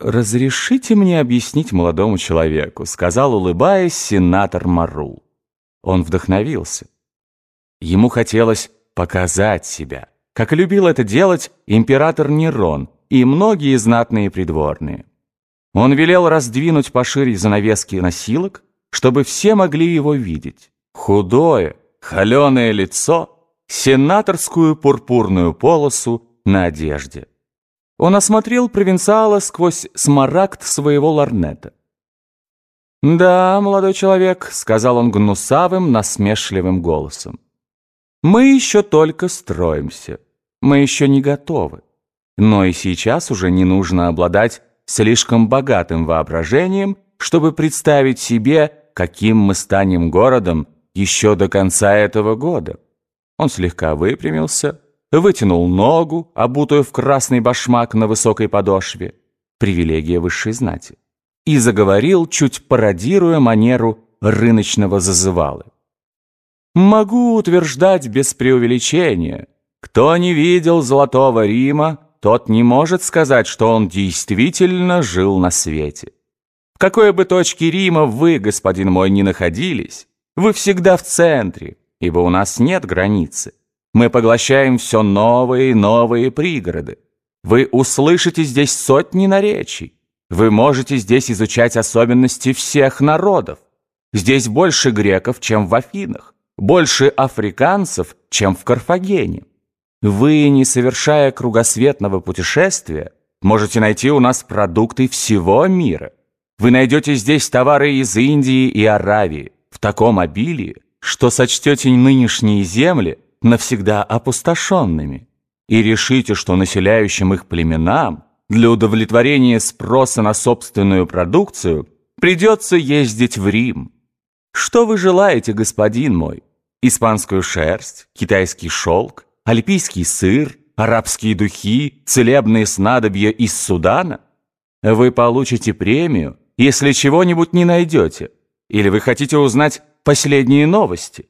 «Разрешите мне объяснить молодому человеку», — сказал, улыбаясь, сенатор Марул. Он вдохновился. Ему хотелось показать себя, как любил это делать император Нерон и многие знатные придворные. Он велел раздвинуть пошире занавески носилок, чтобы все могли его видеть. Худое, холеное лицо, сенаторскую пурпурную полосу на одежде. Он осмотрел провинциала сквозь смарагд своего ларнета. «Да, молодой человек», — сказал он гнусавым, насмешливым голосом. «Мы еще только строимся. Мы еще не готовы. Но и сейчас уже не нужно обладать слишком богатым воображением, чтобы представить себе, каким мы станем городом еще до конца этого года». Он слегка выпрямился, вытянул ногу, обутую в красный башмак на высокой подошве, привилегия высшей знати, и заговорил, чуть пародируя манеру рыночного зазывалы. «Могу утверждать без преувеличения, кто не видел Золотого Рима, тот не может сказать, что он действительно жил на свете. В какой бы точке Рима вы, господин мой, не находились, вы всегда в центре, ибо у нас нет границы. Мы поглощаем все новые и новые пригороды. Вы услышите здесь сотни наречий. Вы можете здесь изучать особенности всех народов. Здесь больше греков, чем в Афинах, больше африканцев, чем в Карфагене. Вы, не совершая кругосветного путешествия, можете найти у нас продукты всего мира. Вы найдете здесь товары из Индии и Аравии в таком обилии, что сочтете нынешние земли – навсегда опустошенными, и решите, что населяющим их племенам для удовлетворения спроса на собственную продукцию придется ездить в Рим. Что вы желаете, господин мой? Испанскую шерсть, китайский шелк, альпийский сыр, арабские духи, целебные снадобья из Судана? Вы получите премию, если чего-нибудь не найдете. Или вы хотите узнать последние новости?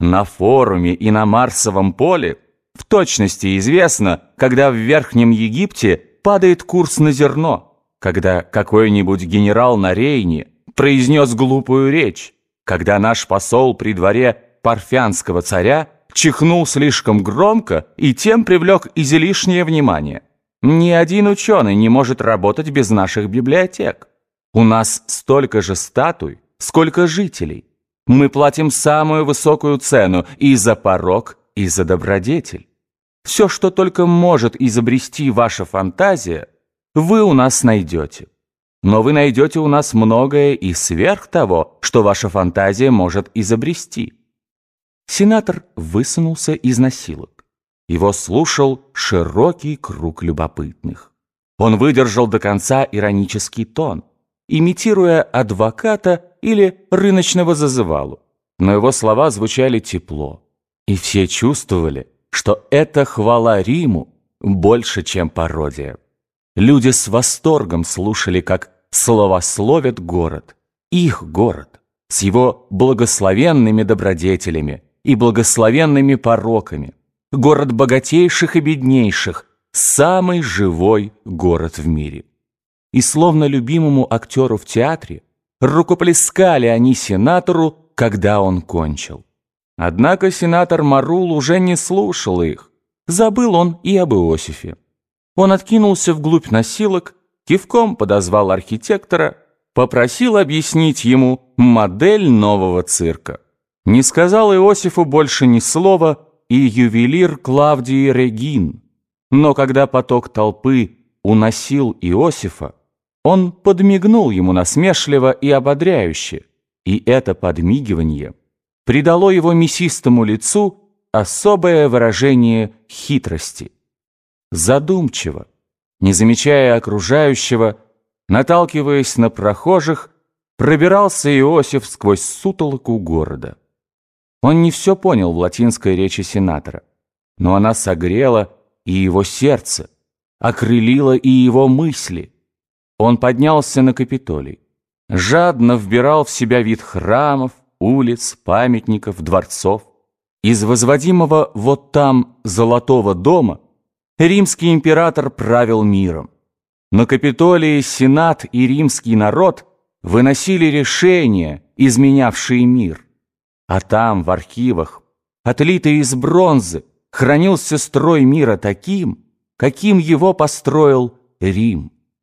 На форуме и на Марсовом поле в точности известно, когда в Верхнем Египте падает курс на зерно, когда какой-нибудь генерал на Рейне произнес глупую речь, когда наш посол при дворе парфянского царя чихнул слишком громко и тем привлек излишнее внимание. Ни один ученый не может работать без наших библиотек. У нас столько же статуй, сколько жителей. Мы платим самую высокую цену и за порог, и за добродетель. Все, что только может изобрести ваша фантазия, вы у нас найдете. Но вы найдете у нас многое и сверх того, что ваша фантазия может изобрести. Сенатор высунулся из насилок. Его слушал широкий круг любопытных. Он выдержал до конца иронический тон, имитируя адвоката или рыночного зазывалу. Но его слова звучали тепло, и все чувствовали, что это хвала Риму больше, чем пародия. Люди с восторгом слушали, как словословят город, их город, с его благословенными добродетелями и благословенными пороками, город богатейших и беднейших, самый живой город в мире. И словно любимому актеру в театре, Рукоплескали они сенатору, когда он кончил. Однако сенатор Марул уже не слушал их. Забыл он и об Иосифе. Он откинулся вглубь носилок, кивком подозвал архитектора, попросил объяснить ему модель нового цирка. Не сказал Иосифу больше ни слова и ювелир Клавдий Регин. Но когда поток толпы уносил Иосифа, он подмигнул ему насмешливо и ободряюще, и это подмигивание придало его мясистому лицу особое выражение хитрости. Задумчиво, не замечая окружающего, наталкиваясь на прохожих, пробирался Иосиф сквозь сутолоку города. Он не все понял в латинской речи сенатора, но она согрела и его сердце, окрылила и его мысли – он поднялся на Капитолий, жадно вбирал в себя вид храмов, улиц, памятников, дворцов. Из возводимого вот там золотого дома римский император правил миром. На Капитолии Сенат и римский народ выносили решения, изменявшие мир. А там, в архивах, отлитый из бронзы, хранился строй мира таким, каким его построил Рим.